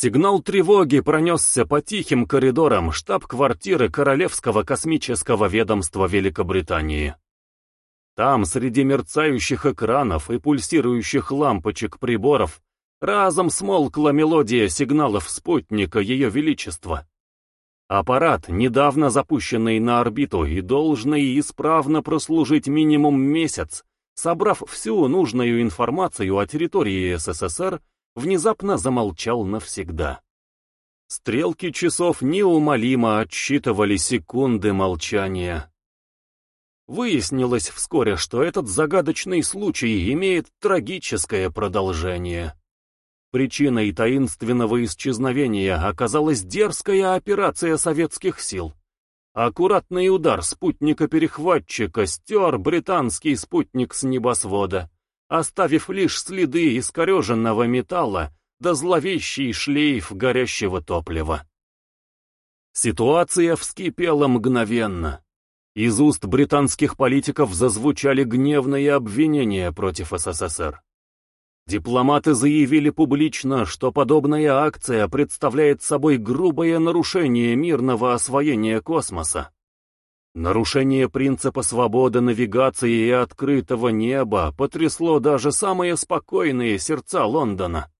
Сигнал тревоги пронесся по тихим коридорам штаб-квартиры Королевского космического ведомства Великобритании. Там, среди мерцающих экранов и пульсирующих лампочек приборов, разом смолкла мелодия сигналов спутника Ее Величества. Аппарат, недавно запущенный на орбиту и должный исправно прослужить минимум месяц, собрав всю нужную информацию о территории СССР, внезапно замолчал навсегда. Стрелки часов неумолимо отсчитывали секунды молчания. Выяснилось вскоре, что этот загадочный случай имеет трагическое продолжение. Причиной таинственного исчезновения оказалась дерзкая операция советских сил. Аккуратный удар спутника-перехватчика стер британский спутник с небосвода, оставив лишь следы искореженного металла да зловещий шлейф горящего топлива. Ситуация вскипела мгновенно. Из уст британских политиков зазвучали гневные обвинения против СССР. Дипломаты заявили публично, что подобная акция представляет собой грубое нарушение мирного освоения космоса. Нарушение принципа свободы навигации и открытого неба потрясло даже самые спокойные сердца Лондона.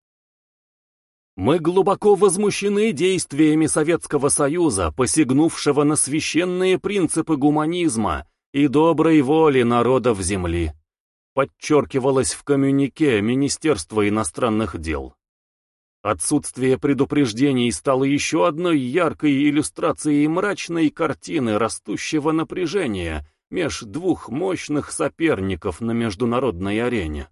Мы глубоко возмущены действиями Советского Союза, посягнувшего на священные принципы гуманизма и доброй воли народов Земли подчеркивалось в коммюнике Министерства иностранных дел. Отсутствие предупреждений стало еще одной яркой иллюстрацией мрачной картины растущего напряжения меж двух мощных соперников на международной арене.